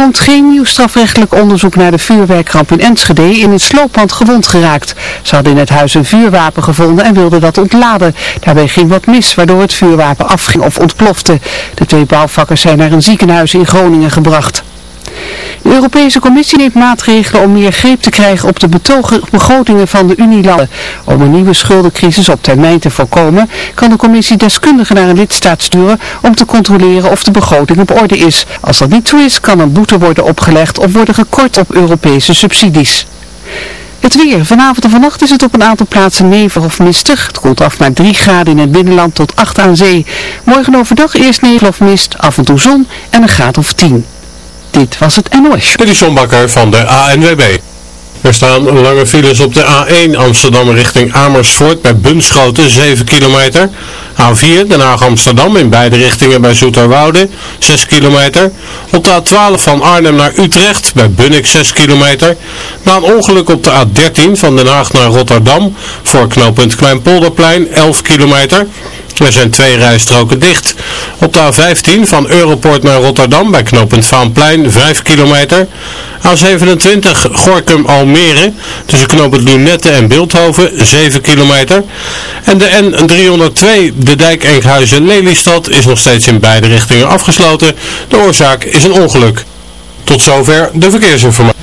komt geen nieuw strafrechtelijk onderzoek naar de vuurwerkramp in Enschede in een slooppand gewond geraakt. Ze hadden in het huis een vuurwapen gevonden en wilden dat ontladen. Daarbij ging wat mis, waardoor het vuurwapen afging of ontplofte. De twee bouwvakkers zijn naar een ziekenhuis in Groningen gebracht. De Europese Commissie neemt maatregelen om meer greep te krijgen op de begrotingen van de Unielanden. Om een nieuwe schuldencrisis op termijn te voorkomen, kan de Commissie deskundigen naar een lidstaat sturen om te controleren of de begroting op orde is. Als dat niet zo is, kan een boete worden opgelegd of worden gekort op Europese subsidies. Het weer. Vanavond en vannacht is het op een aantal plaatsen nevel of mistig. Het koelt af naar 3 graden in het binnenland tot 8 aan zee. Morgen overdag eerst nevel of mist, af en toe zon en een graad of 10. Dit was het NOS. Dit is van de ANWB. Er staan lange files op de A1 Amsterdam richting Amersfoort bij Bunschoten 7 kilometer. A4 Den Haag Amsterdam in beide richtingen bij Zoeterwoude 6 kilometer. Op de A12 van Arnhem naar Utrecht bij Bunnik 6 kilometer. Na een ongeluk op de A13 van Den Haag naar Rotterdam voor knooppunt Kleinpolderplein 11 kilometer. Er zijn twee rijstroken dicht. Op de A15 van Europort naar Rotterdam bij knooppunt Vaanplein 5 kilometer. A27 Gorkum Almere tussen knooppunt Lunette en Beeldhoven 7 kilometer. En de N302 de dijk Enkhuizen Lelystad is nog steeds in beide richtingen afgesloten. De oorzaak is een ongeluk. Tot zover de verkeersinformatie.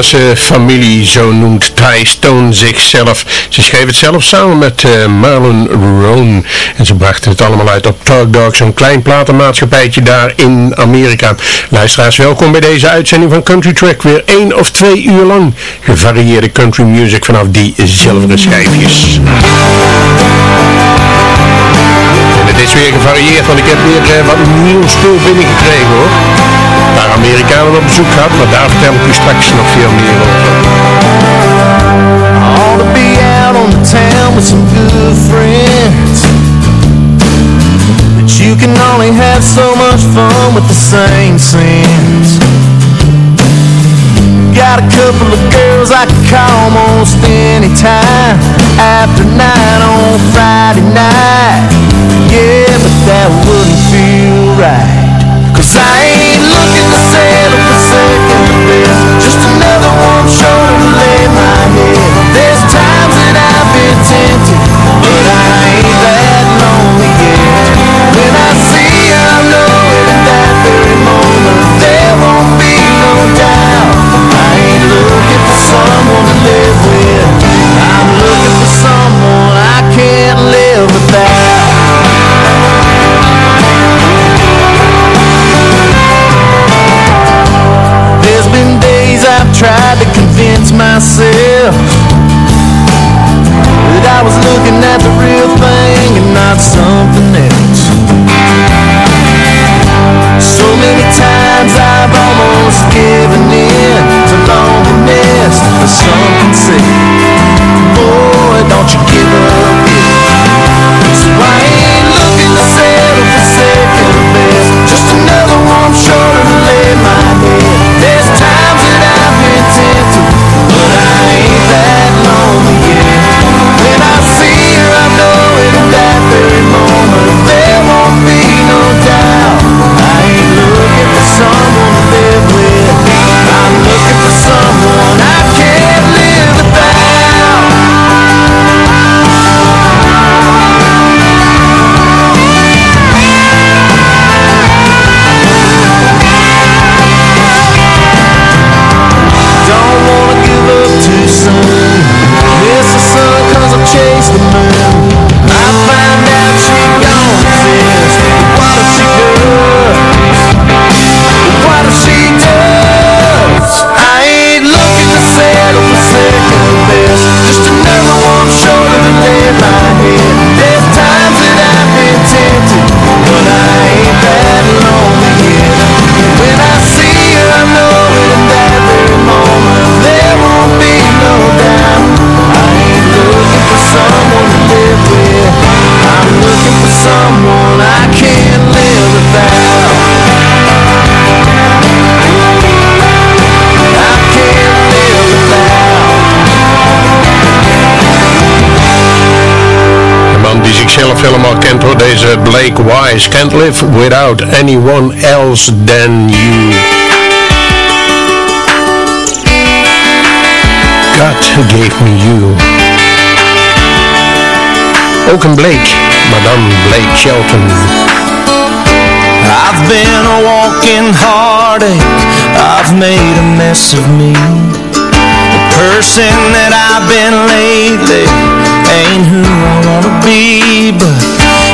Amerikaanse familie, zo noemt Ty Stone zichzelf. Ze schreef het zelf samen met eh, Marlon Roan. En ze brachten het allemaal uit op Talk Dog, zo'n klein platenmaatschappijtje daar in Amerika. Luisteraars, welkom bij deze uitzending van Country Track. Weer één of twee uur lang gevarieerde country music vanaf die zilveren schijfjes. En het is weer gevarieerd, want ik heb weer eh, wat nieuw spul binnengekregen hoor. Amerikanen op bezoek gehad, maar daar vertel ik u straks nog veel meer over. ought to be out on the town with some good friends. But you can only have so much fun with the same sins. Got a couple of girls I can call almost any time after nine on Friday night. Yeah, but that wouldn't feel right. Cause I ain't Blake Wise. Can't live without anyone else than you. God gave me you. Ook een Blake, dan Blake Shelton. I've been a walking heartache. I've made a mess of me. The person that I've been lately ain't who I wanna be. But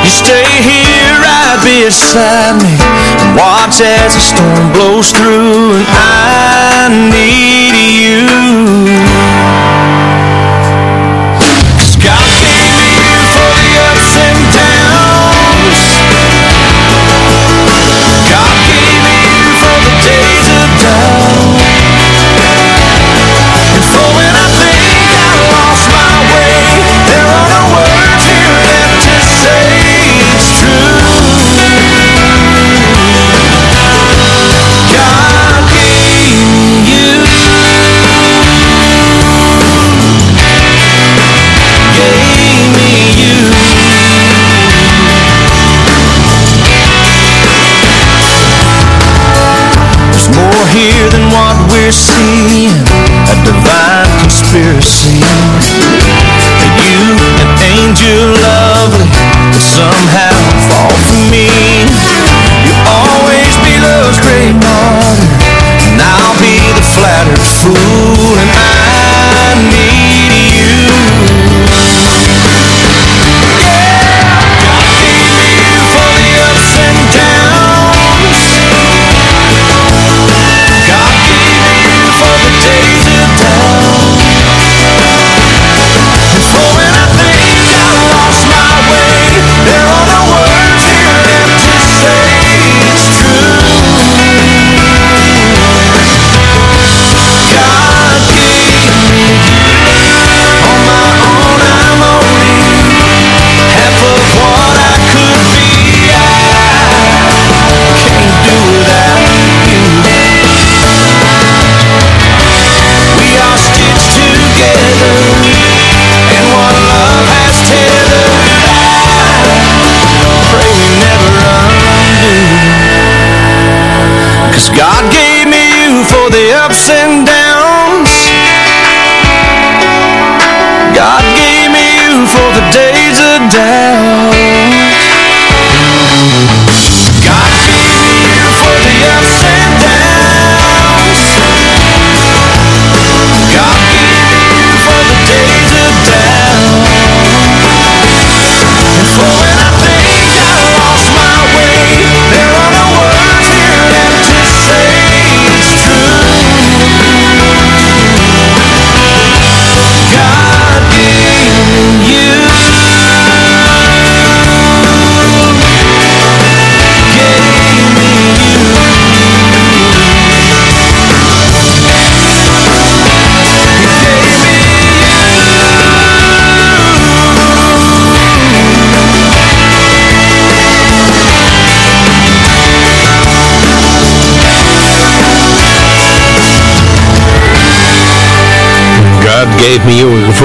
you stay here right beside me and watch as the storm blows through. And I need you. God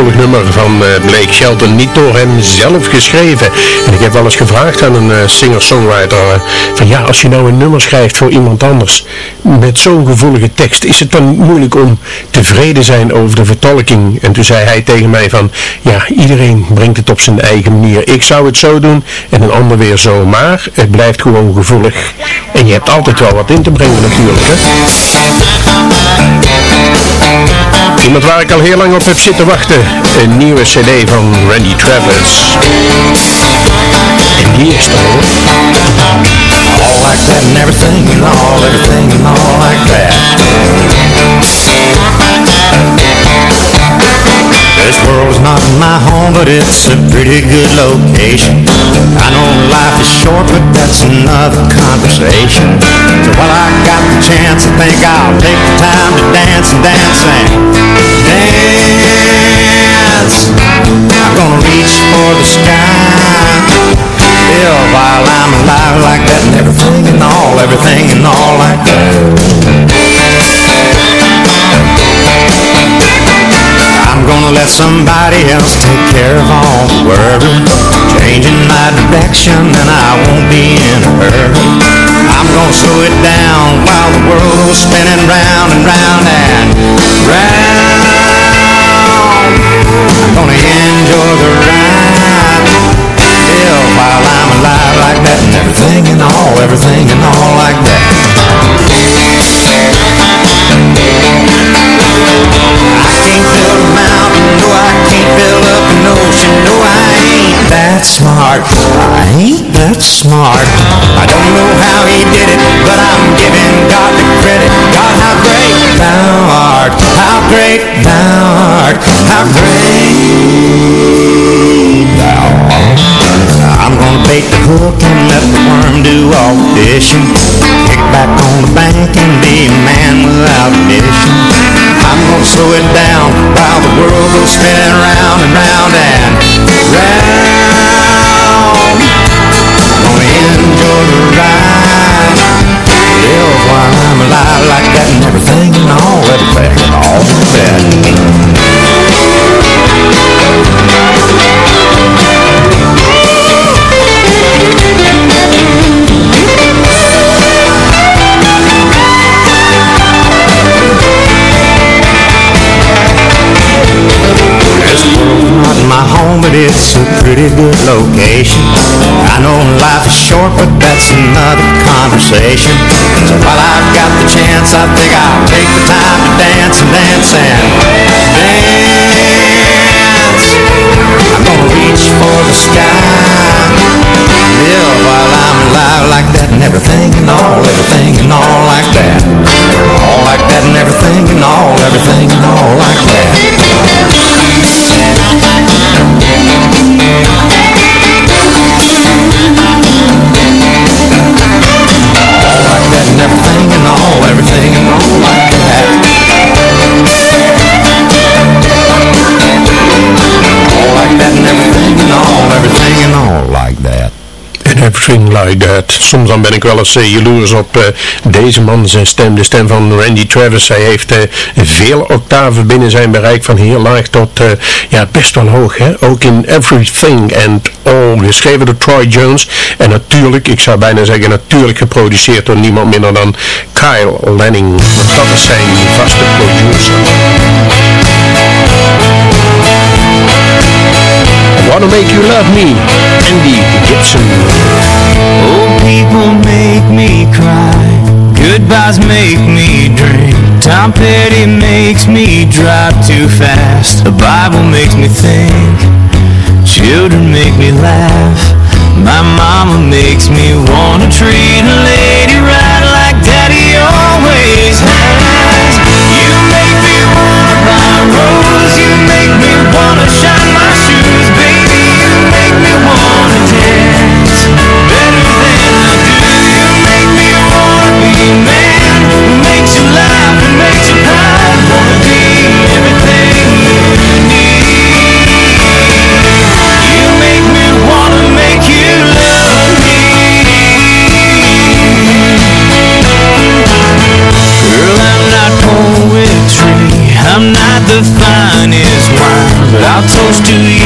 Gevoelig nummer van eh, Blake Shelton, niet door hem zelf geschreven. En ik heb wel eens gevraagd aan een eh, singer-songwriter, eh, van ja, als je nou een nummer schrijft voor iemand anders, met zo'n gevoelige tekst, is het dan moeilijk om tevreden zijn over de vertolking? En toen zei hij tegen mij van, ja, iedereen brengt het op zijn eigen manier. Ik zou het zo doen en een ander weer zo, maar het blijft gewoon gevoelig. En je hebt altijd wel wat in te brengen natuurlijk, hè? Iemand waar ik al heel lang op heb zitten wachten. Een nieuwe cd van Randy Travis. En die is er hoor. all like that and everything and all, everything and all like that. This world's not my home, but it's a pretty good location. I know life is short, but that's another conversation. So while I got the chance, I think I'll take the time to dance and dance and dance. I'm gonna reach for the sky live while I'm alive like that and everything and all, everything and all like that. I'm gonna let somebody else take care of all the worry, changing my direction and I won't be in a hurry. I'm gonna slow it down while the world goes spinning round and round and round. I'm gonna enjoy the ride live while I'm alive like that and everything and all, everything and all like that. Ain't that smart. Ain't that smart. I don't know how he did it, but I'm giving God the credit. God, how great thou art, how great thou art, how great thou art. I'm gonna bait the hook and let the worm do all the fishing. Kick back on the bank and be a man without mission. I'm gonna slow it down while the world goes spinning round and round and round. Alive like that and everything and all, everything and all that. Not my home, but it's a pretty good location. I know life is short, but that's another conversation. So while I've got the chance, I think I'll take the time to dance and dance and dance. I'm gonna reach for the sky, live while I'm alive like that, and everything and all, everything and all like that. Soms dan ben ik wel eens uh, jaloers op uh, deze man, zijn stem, de stem van Randy Travis. Hij heeft uh, veel octaven binnen zijn bereik, van heel laag tot ja, best wel hoog. Hè? Ook in Everything and All, geschreven door Troy Jones. En natuurlijk, ik zou bijna zeggen natuurlijk geproduceerd door niemand minder dan Kyle Lanning. Want dat is zijn vaste producer. Wanna Make You Love Me, Andy Gibson. People make me cry, goodbyes make me drink. Tom Petty makes me drive too fast, the Bible makes me think. Children make me laugh, my mama makes me wanna treat a lady right like daddy always has. I'm not poetry, I'm not the finest wine, but I'll toast to you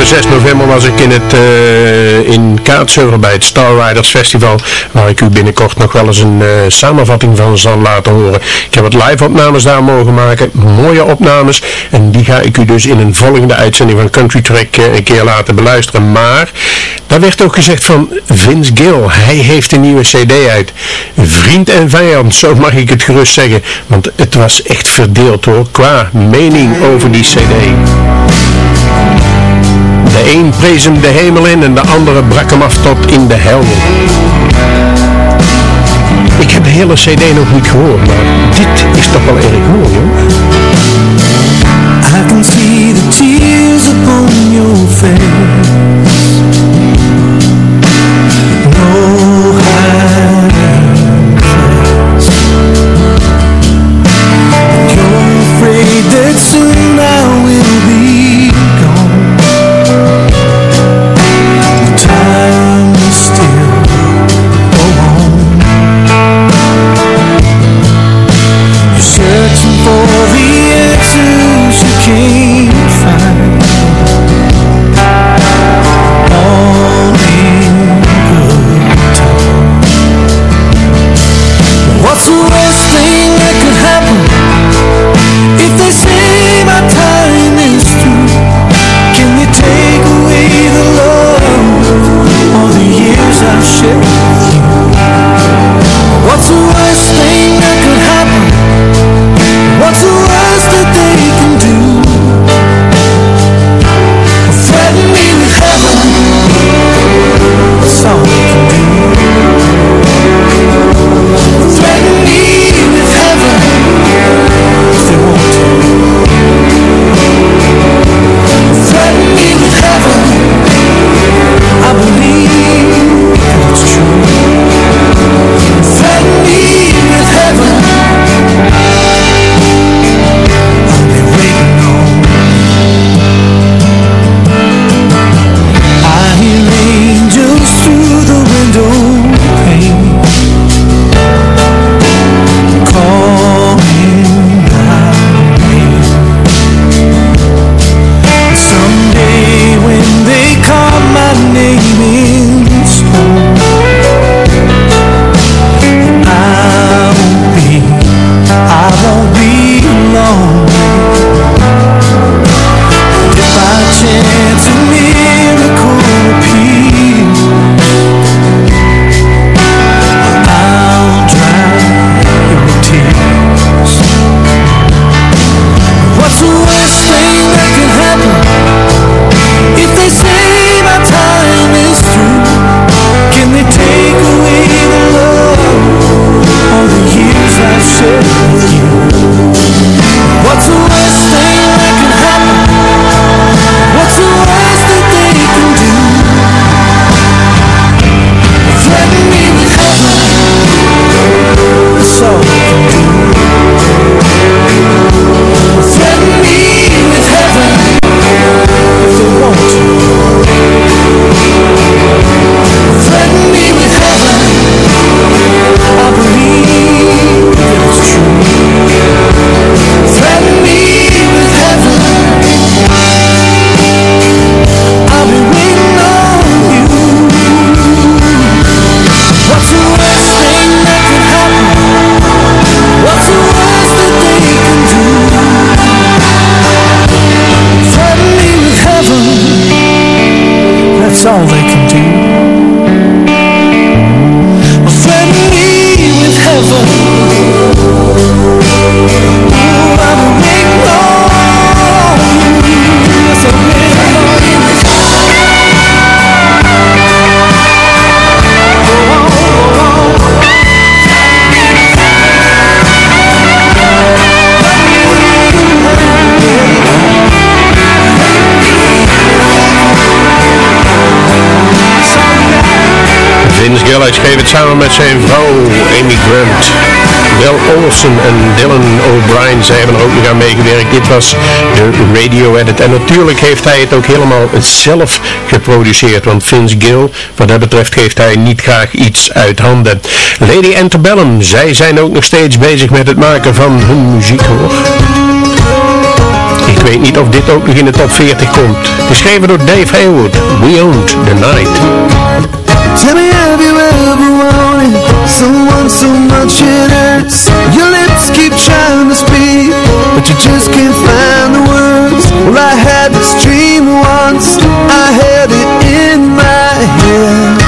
Afgelopen 6 november was ik in het uh, in Kaatsheuvel bij het Star Riders Festival, waar ik u binnenkort nog wel eens een uh, samenvatting van zal laten horen. Ik heb wat live opnames daar mogen maken, mooie opnames, en die ga ik u dus in een volgende uitzending van Country Track uh, een keer laten beluisteren. Maar, daar werd ook gezegd van Vince Gill, hij heeft een nieuwe cd uit. Vriend en vijand, zo mag ik het gerust zeggen, want het was echt verdeeld hoor, qua mening over die cd. De een prees hem de hemel in en de andere brak hem af tot in de hel. Ik heb de hele cd nog niet gehoord, maar dit is toch wel erg mooi hoor. I can see the tears upon your face. all they het samen met zijn vrouw Amy Grant. Bill Olsen en Dylan O'Brien, zij hebben er ook nog aan meegewerkt. Dit was de radio edit. En natuurlijk heeft hij het ook helemaal zelf geproduceerd. Want Vince Gill, wat dat betreft, geeft hij niet graag iets uit handen. Lady Antebellum, zij zijn ook nog steeds bezig met het maken van hun muziek hoor. Ik weet niet of dit ook nog in de top 40 komt. Geschreven door Dave Haywood. We Owned the Night. Tell me have you ever wanted someone so much it hurts? Your lips keep trying to speak But you just can't find the words. Well I had this dream once. I had it in my head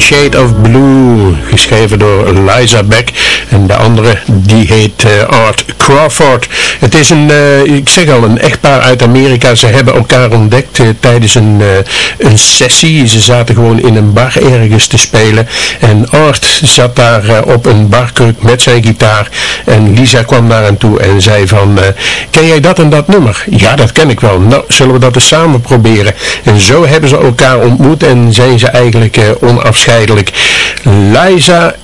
Shade of Blue, geschreven door Liza Beck. En de andere, die heet eh, Art Crawford. Het is een, uh, ik zeg al, een echtpaar uit Amerika. Ze hebben elkaar ontdekt tijdens een, een sessie. Ze zaten gewoon in een bar ergens te spelen. En Art zat daar op een barkruk met zijn gitaar. En Lisa kwam daar aan toe en zei van, ken jij dat en dat nummer? Ja, dat ken ik wel. Nou, zullen we dat eens samen proberen? En zo hebben ze elkaar ontmoet en zijn ze eigenlijk onafscheidelijk. Liza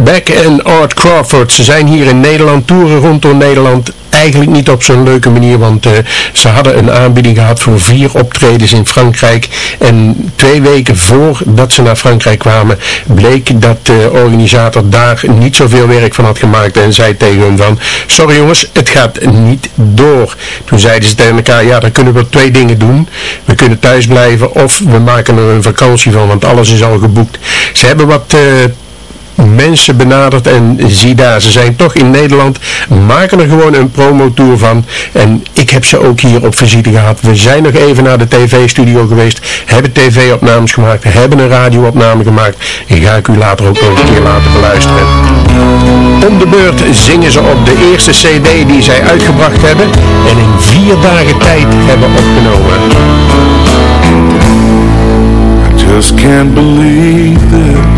Beck en Art Crawford, ze zijn hier in Nederland, toeren rondom Nederland eigenlijk niet op zo'n leuke manier, want uh, ze hadden een aanbieding gehad voor vier optredens in Frankrijk. En twee weken voordat ze naar Frankrijk kwamen, bleek dat de organisator daar niet zoveel werk van had gemaakt en zei tegen hun van, sorry jongens, het gaat niet door. Toen zeiden ze tegen elkaar, ja dan kunnen we twee dingen doen. We kunnen thuis blijven of we maken er een vakantie van, want alles is al geboekt. Ze hebben wat... Uh, mensen benaderd en zie daar, ze zijn toch in Nederland, maken er gewoon een promotour van en ik heb ze ook hier op visite gehad. We zijn nog even naar de tv-studio geweest, hebben tv-opnames gemaakt, hebben een radio-opname gemaakt en ga ik u later ook nog een keer laten beluisteren. Om de beurt zingen ze op de eerste cd die zij uitgebracht hebben en in vier dagen tijd hebben opgenomen. Just can't believe this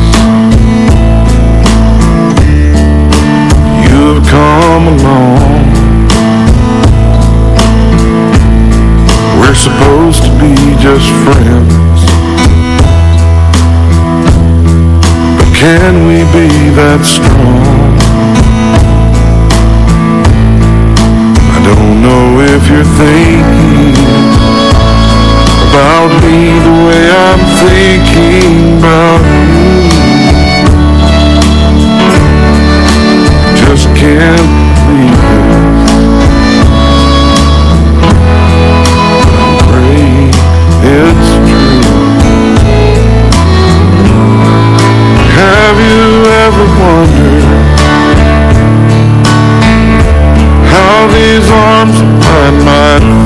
come along. We're supposed to be just friends. But can we be that strong? I don't know if you're thinking About me the way I'm thinking about you. Just can't ever wonder How these arms of mine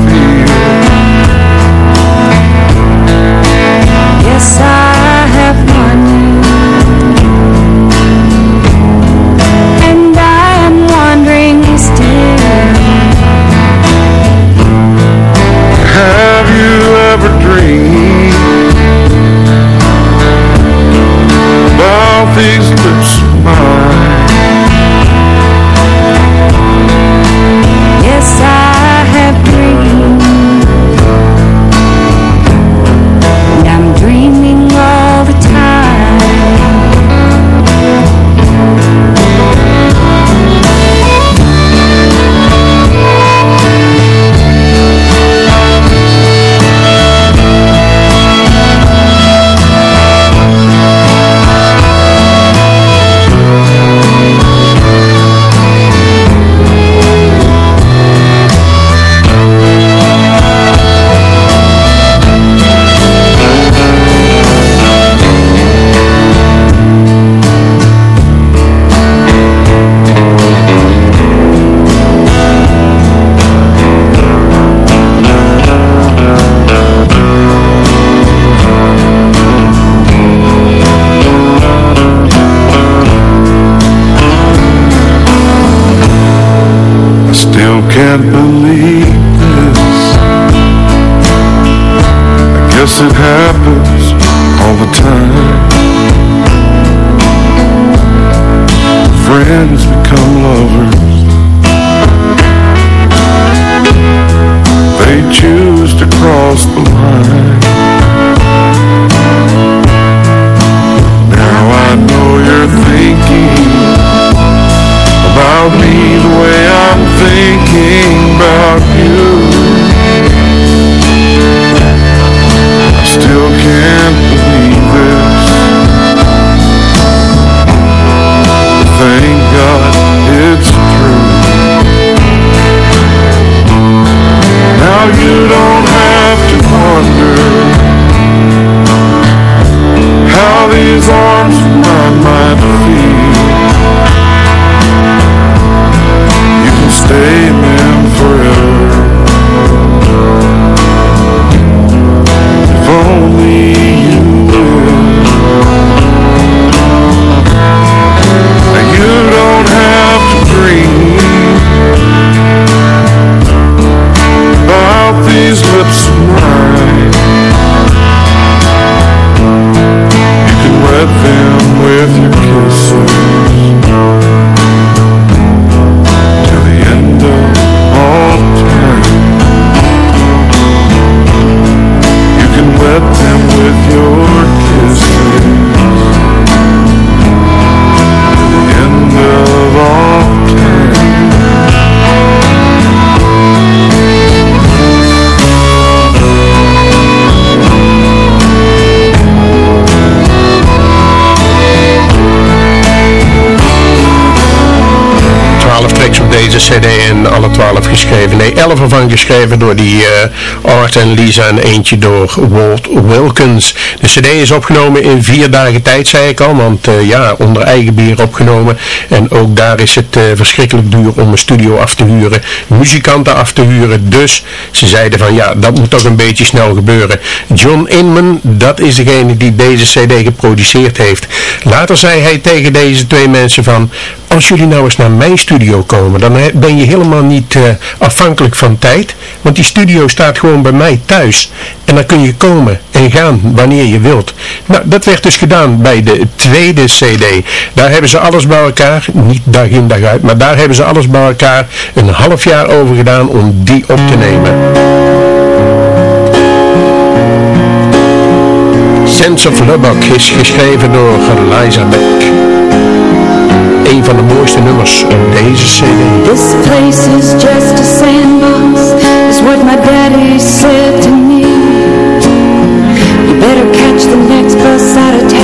elf ervan geschreven door die uh, Art en Lisa en eentje door Walt Wilkins. De cd is opgenomen in vier dagen tijd, zei ik al. Want uh, ja, onder eigen bier opgenomen. En ook daar is het uh, verschrikkelijk duur om een studio af te huren. Muzikanten af te huren. Dus ze zeiden van ja, dat moet toch een beetje snel gebeuren. John Inman, dat is degene die deze cd geproduceerd heeft. Later zei hij tegen deze twee mensen van als jullie nou eens naar mijn studio komen, dan ben je helemaal niet uh, afhankelijk van tijd. Want die studio staat gewoon bij mij thuis. En dan kun je komen en gaan wanneer je wilt. Nou, dat werd dus gedaan bij de tweede cd. Daar hebben ze alles bij elkaar, niet dag in dag uit, maar daar hebben ze alles bij elkaar een half jaar over gedaan om die op te nemen. Sense of Lubbock is geschreven door Liza Beck. Van de mooiste nummers op deze cd. This place is just a sandbox, is what my daddy said to me. You better catch the next bus out of town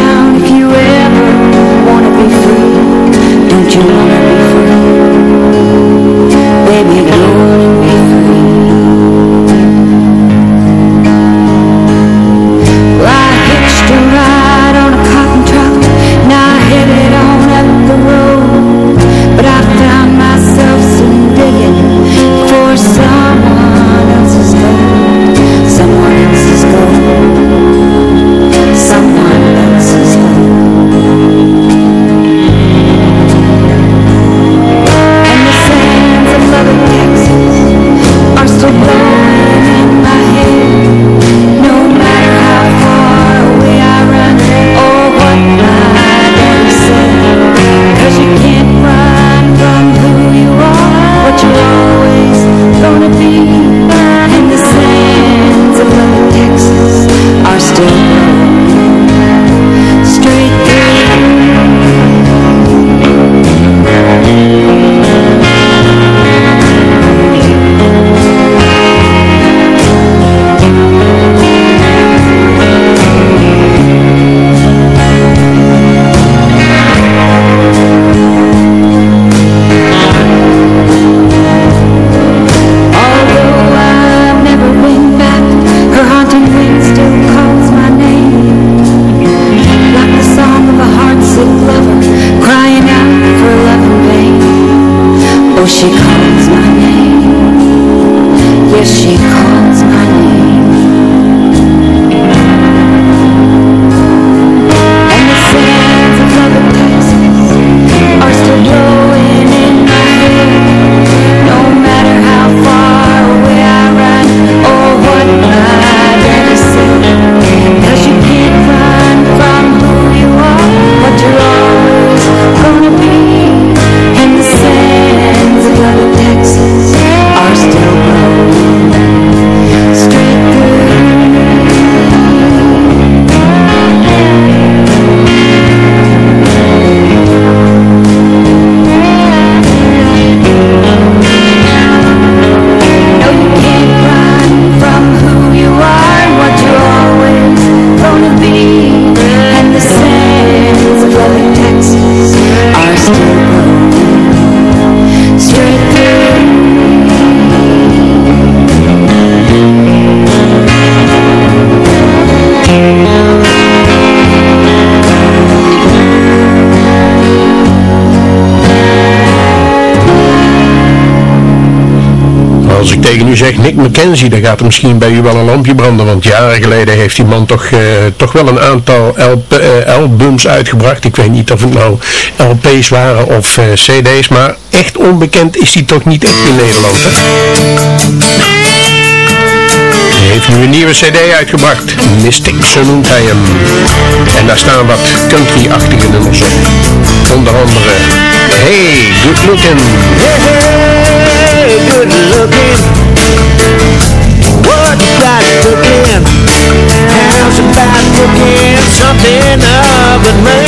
McKenzie, dan gaat er misschien bij u wel een lampje branden. Want jaren geleden heeft die man toch, eh, toch wel een aantal LP, eh, albums uitgebracht. Ik weet niet of het nou LP's waren of eh, CD's. Maar echt onbekend is hij toch niet echt in Nederland. Hè? Hij heeft nu een nieuwe cd uitgebracht. Mystic, zo noemt hij hem. En daar staan wat country-achtige nummers op. Onder andere Hey, Good Looking. Hey, good looking. Up with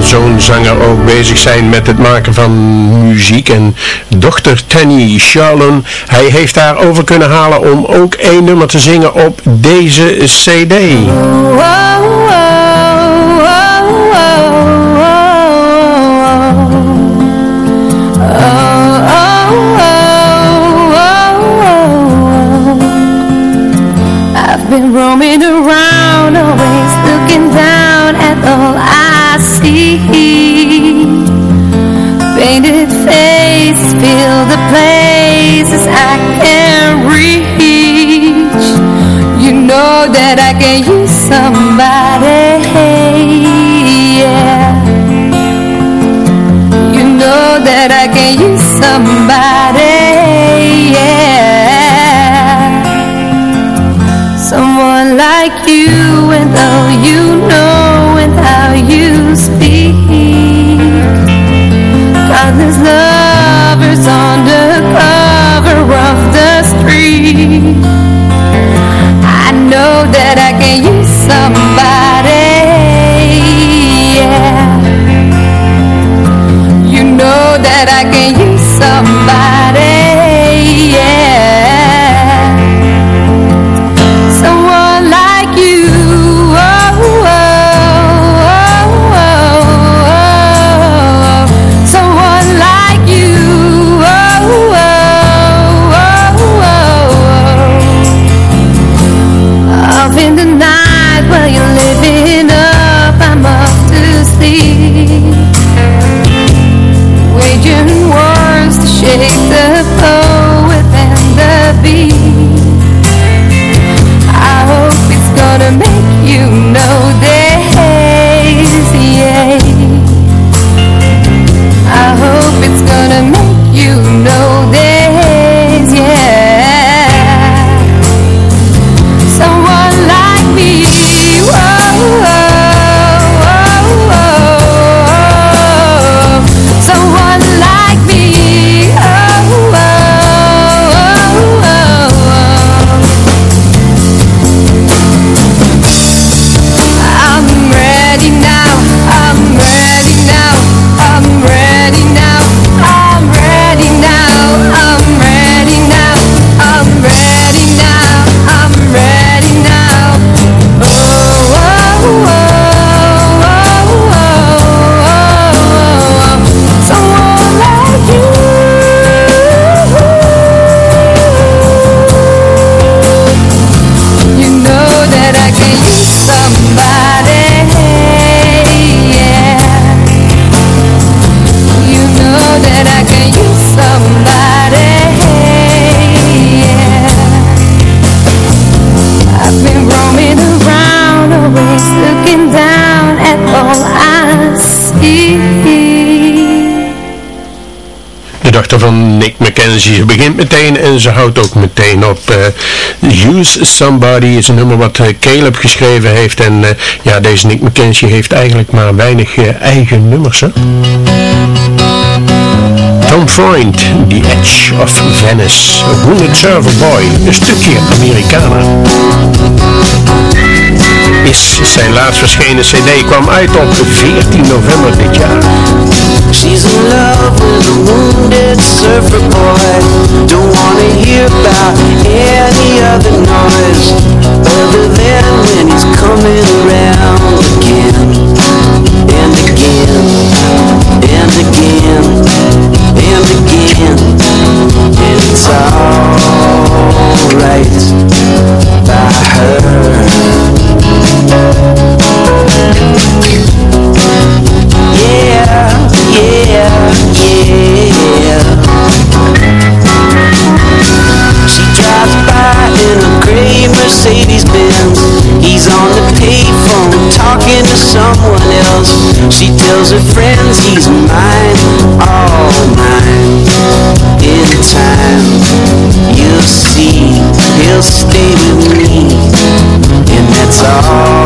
Zoon zanger ook bezig zijn met het maken van muziek. En dochter Tanny Sharon. hij heeft haar over kunnen halen om ook één nummer te zingen op deze cd. Oh, oh, oh, van Nick McKenzie. Ze begint meteen en ze houdt ook meteen op. eh, Use Somebody is een nummer wat eh, Caleb geschreven heeft. En eh, ja, deze Nick McKenzie heeft eigenlijk maar weinig eigen nummers. Hè? Tom Freund, The Edge of Venice. Wounded Server Boy, een stukje Amerikaner. Is zijn laatst verschenen cd, kwam uit op 14 november dit jaar. She's in love with a wounded surfer boy. Don't wanna hear about any other noise other than when he's coming around again and again and again and again. And it's alright by her. Mercedes Benz. He's on the payphone talking to someone else. She tells her friends he's mine, all mine. In time, you'll see he'll stay with me, and that's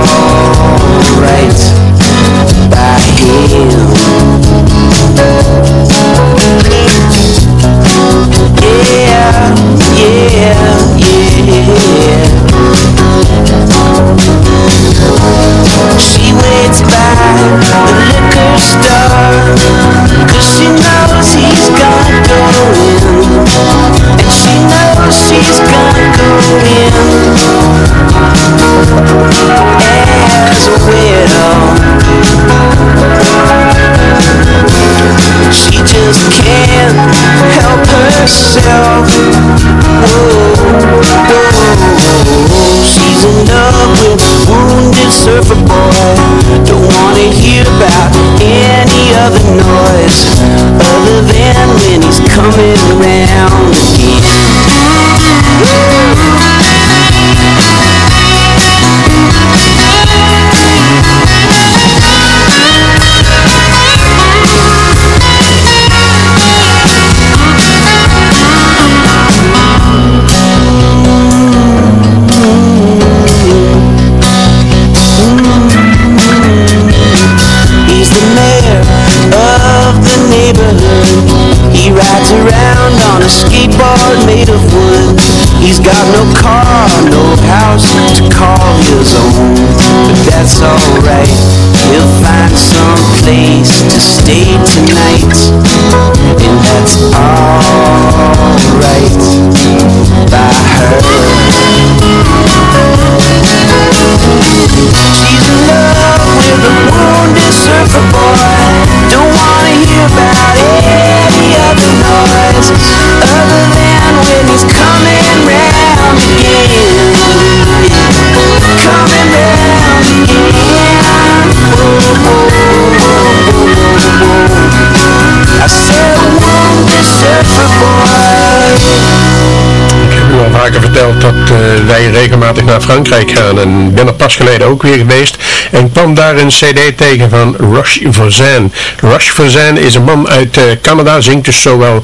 wij regelmatig naar Frankrijk gaan en ben er pas geleden ook weer geweest en kwam daar een cd tegen van Rush Voisin. Rush Voisin is een man uit eh, Canada, zingt dus zowel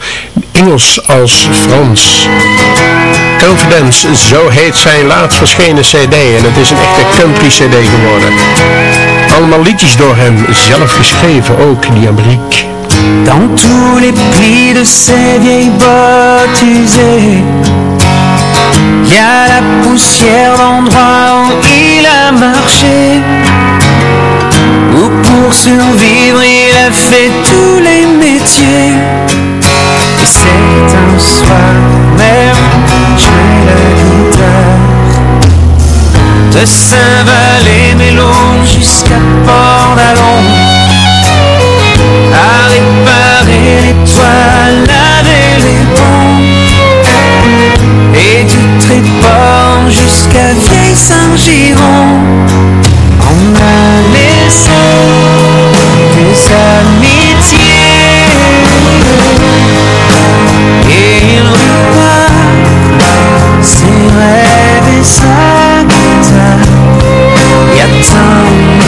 Engels als Frans. Confidence, zo heet zijn laatst verschenen cd en het is een echte country cd geworden. Allemaal liedjes door hem zelf geschreven, ook die Ameriek. Dans tous les plis de ces vieilles bottes Y a la poussière d'endroits où il a marché Où pour survivre il a fait tous les métiers. Et c'est un soir même jouer la guitare De Saint-Val-et-Mélo jusqu'à Port-d'Alon à réparer les toiles, laver les ponts et jusqu'à Vieille Saint-Giron. On a laissé des amitiés et il repart ses rêves et sa guitare. Y tant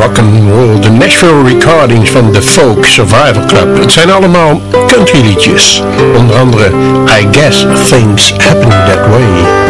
Rock and Roll. De Nashville recordings van de Folk Survival Club. Het zijn allemaal country liedjes. Onder andere I Guess Things Happen That Way.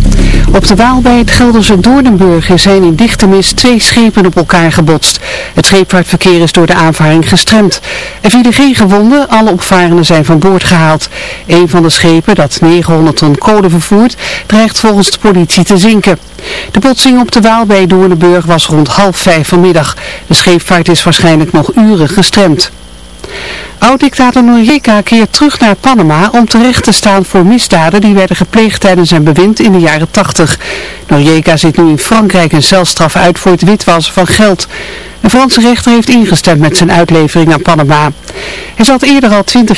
Op de Waal bij het Gelderse Doornenburg zijn in dichte mist twee schepen op elkaar gebotst. Het scheepvaartverkeer is door de aanvaring gestremd. Er vielen geen gewonden, alle opvarenden zijn van boord gehaald. Een van de schepen, dat 900 ton kolen vervoert, dreigt volgens de politie te zinken. De botsing op de Waal bij Doornenburg was rond half vijf vanmiddag. De scheepvaart is waarschijnlijk nog uren gestremd. Oud-dictator Noriega keert terug naar Panama om terecht te staan voor misdaden die werden gepleegd tijdens zijn bewind in de jaren 80. Noriega zit nu in Frankrijk een celstraf uit voor het witwassen van geld. Een Franse rechter heeft ingestemd met zijn uitlevering aan Panama. Hij zat eerder al 20